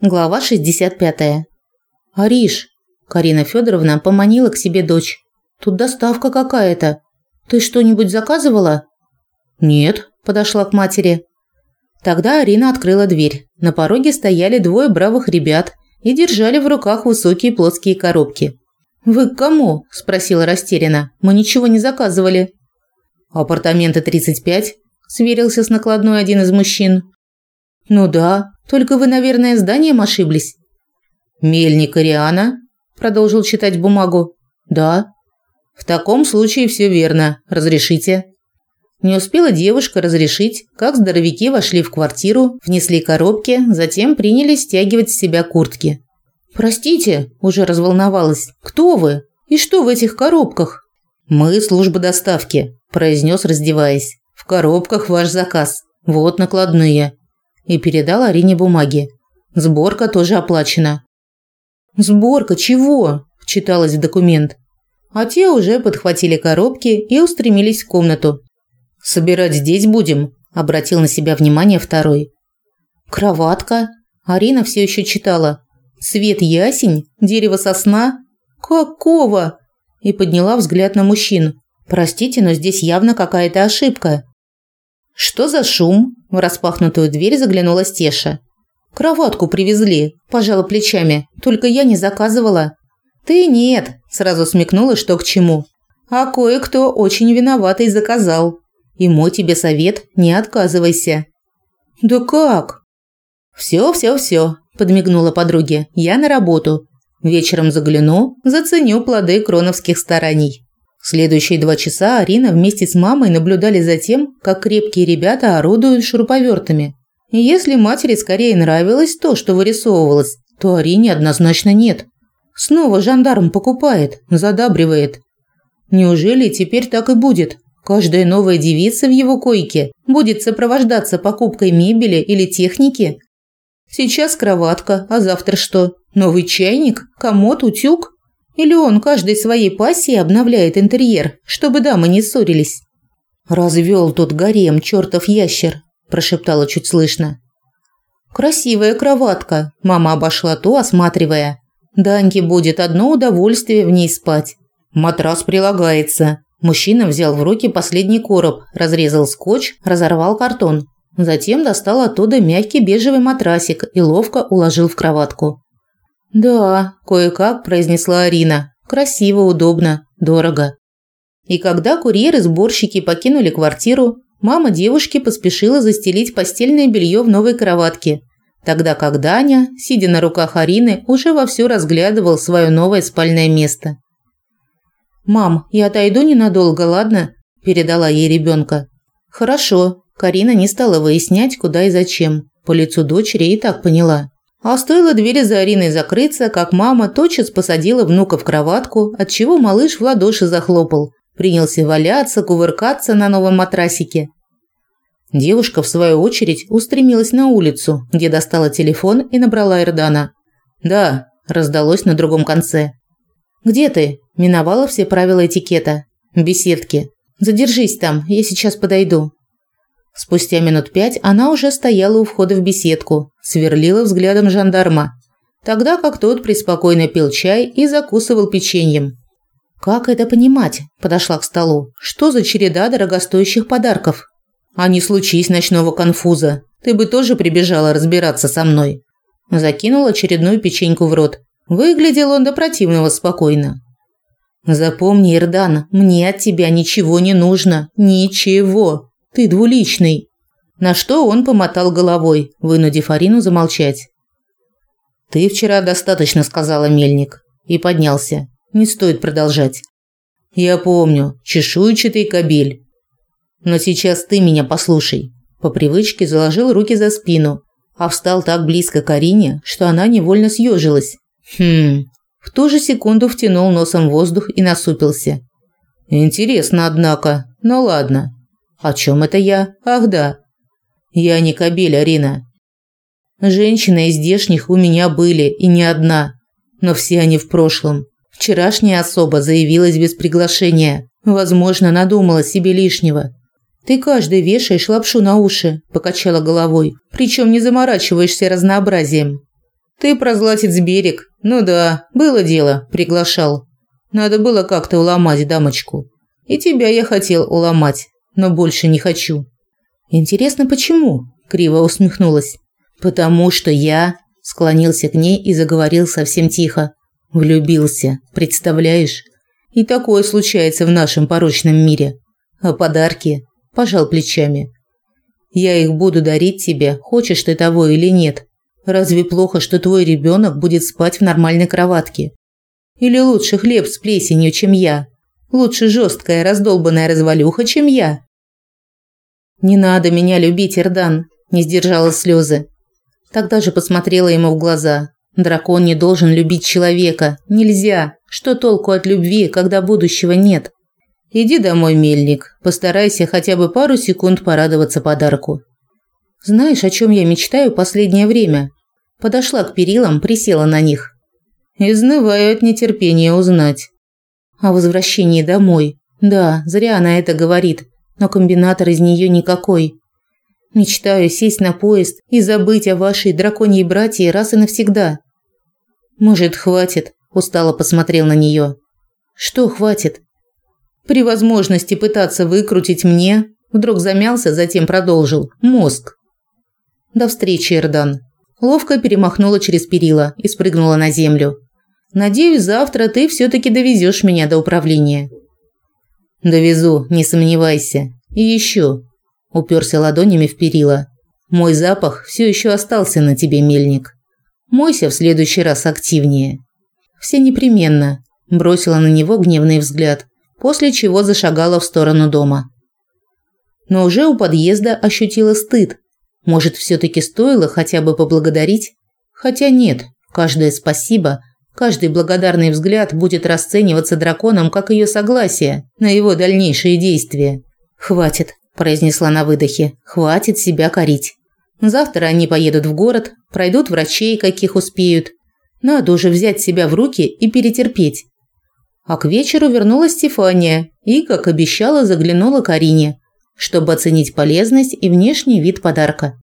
Глава 65. Ариш, Карина Федоровна поманила к себе дочь. Тут доставка какая-то. Ты что-нибудь заказывала? Нет, подошла к матери. Тогда Арина открыла дверь. На пороге стояли двое бравых ребят и держали в руках высокие плоские коробки. Вы к кому? спросила растерянно. Мы ничего не заказывали. Апартаменты 35, сверился с накладной один из мужчин. Ну да, только вы, наверное, зданием ошиблись. Мельник Ариана продолжил читать бумагу. Да. В таком случае все верно. Разрешите. Не успела девушка разрешить, как здоровяки вошли в квартиру, внесли коробки, затем принялись стягивать с себя куртки. Простите, уже разволновалась. Кто вы? И что в этих коробках? Мы служба доставки, произнес, раздеваясь. В коробках ваш заказ. Вот накладные и передал Арине бумаги. Сборка тоже оплачена. Сборка чего? вчиталась в документ. А те уже подхватили коробки и устремились в комнату. Собирать здесь будем, обратил на себя внимание второй. Кроватка. Арина все еще читала. Цвет ясень, дерево сосна. Какого? И подняла взгляд на мужчин. Простите, но здесь явно какая-то ошибка. Что за шум? В распахнутую дверь заглянула Стеша. Кроватку привезли, пожала плечами. Только я не заказывала. Ты нет, сразу смекнула, что к чему. А кое-кто очень виноватый заказал. И мой тебе совет не отказывайся. Да как? Все, все, все, подмигнула подруге. Я на работу. Вечером загляну, заценю плоды кроновских стараний. Следующие два часа Арина вместе с мамой наблюдали за тем, как крепкие ребята орудуют шуруповертами. И если матери скорее нравилось то, что вырисовывалось, то Арине однозначно нет. Снова жандарм покупает, задабривает. Неужели теперь так и будет? Каждая новая девица в его койке будет сопровождаться покупкой мебели или техники? Сейчас кроватка, а завтра что? Новый чайник? Комод, утюг? Или он каждой своей пассией обновляет интерьер, чтобы дамы не ссорились? «Развел тут гарем, чертов ящер», – прошептала чуть слышно. «Красивая кроватка», – мама обошла ту, осматривая. «Даньке будет одно удовольствие в ней спать. Матрас прилагается». Мужчина взял в руки последний короб, разрезал скотч, разорвал картон. Затем достал оттуда мягкий бежевый матрасик и ловко уложил в кроватку. «Да», – кое-как произнесла Арина. «Красиво, удобно, дорого». И когда курьеры-сборщики покинули квартиру, мама девушки поспешила застелить постельное белье в новой кроватке, тогда как Даня, сидя на руках Арины, уже вовсю разглядывал свое новое спальное место. «Мам, я отойду ненадолго, ладно?» – передала ей ребенка. «Хорошо». Карина не стала выяснять, куда и зачем. По лицу дочери и так поняла. А стоило двери за Ариной закрыться, как мама тотчас посадила внука в кроватку, отчего малыш в ладоши захлопал. Принялся валяться, кувыркаться на новом матрасике. Девушка, в свою очередь, устремилась на улицу, где достала телефон и набрала Эрдана. «Да», – раздалось на другом конце. «Где ты?» – миновала все правила этикета. «В беседке. Задержись там, я сейчас подойду». Спустя минут пять она уже стояла у входа в беседку, сверлила взглядом жандарма, тогда как тот преспокойно пил чай и закусывал печеньем. «Как это понимать?» – подошла к столу. «Что за череда дорогостоящих подарков?» «А не случись ночного конфуза. Ты бы тоже прибежала разбираться со мной». Закинул очередную печеньку в рот. Выглядел он до противного спокойно. «Запомни, Ирдан, мне от тебя ничего не нужно. Ничего. Ты двуличный. На что он помотал головой, вынудив Арину замолчать. Ты вчера достаточно сказала, Мельник, и поднялся. Не стоит продолжать. Я помню, чешуйчатый кобель. Но сейчас ты меня послушай. По привычке заложил руки за спину, а встал так близко к Арине, что она невольно съежилась. Хм. В ту же секунду втянул носом воздух и насупился. Интересно, однако. Ну ладно. О чем это я? Ах да. Я не кобель, Арина. Женщины из здешних у меня были и не одна, но все они в прошлом. Вчерашняя особа заявилась без приглашения. Возможно, надумала себе лишнего. Ты каждый вешаешь лапшу на уши, покачала головой. Причем не заморачиваешься разнообразием. Ты про златец берег. Ну да, было дело, приглашал. Надо было как-то уломать дамочку. И тебя я хотел уломать, но больше не хочу. Интересно, почему? Криво усмехнулась. Потому что я склонился к ней и заговорил совсем тихо. Влюбился, представляешь? И такое случается в нашем порочном мире. А подарки? Пожал плечами. Я их буду дарить тебе, хочешь ты того или нет. Разве плохо, что твой ребенок будет спать в нормальной кроватке? Или лучше хлеб с плесенью, чем я? Лучше жесткая раздолбанная развалюха, чем я? Не надо меня любить, Эрдан, не сдержала слезы. Тогда же посмотрела ему в глаза. Дракон не должен любить человека. Нельзя. Что толку от любви, когда будущего нет? Иди домой, мельник. Постарайся хотя бы пару секунд порадоваться подарку. Знаешь, о чем я мечтаю последнее время? Подошла к перилам, присела на них. Изнываю от нетерпения узнать. О возвращении домой. Да, зря она это говорит, но комбинатор из нее никакой. Мечтаю сесть на поезд и забыть о вашей драконьей братье раз и навсегда. Может, хватит? Устало посмотрел на нее. Что хватит? При возможности пытаться выкрутить мне, вдруг замялся, затем продолжил. Мозг. До встречи, Эрдан. Ловко перемахнула через перила и спрыгнула на землю. Надеюсь, завтра ты все таки довезешь меня до управления. Довезу, не сомневайся. И еще. Уперся ладонями в перила. Мой запах все еще остался на тебе, мельник. Мойся в следующий раз активнее. Все непременно. Бросила на него гневный взгляд после чего зашагала в сторону дома. Но уже у подъезда ощутила стыд. Может, все таки стоило хотя бы поблагодарить? Хотя нет, каждое спасибо, каждый благодарный взгляд будет расцениваться драконом как ее согласие на его дальнейшие действия. Хватит, произнесла на выдохе. Хватит себя корить. Завтра они поедут в город, пройдут врачей, каких успеют. Надо уже взять себя в руки и перетерпеть. А к вечеру вернулась Стефания и, как обещала, заглянула к Арине, чтобы оценить полезность и внешний вид подарка.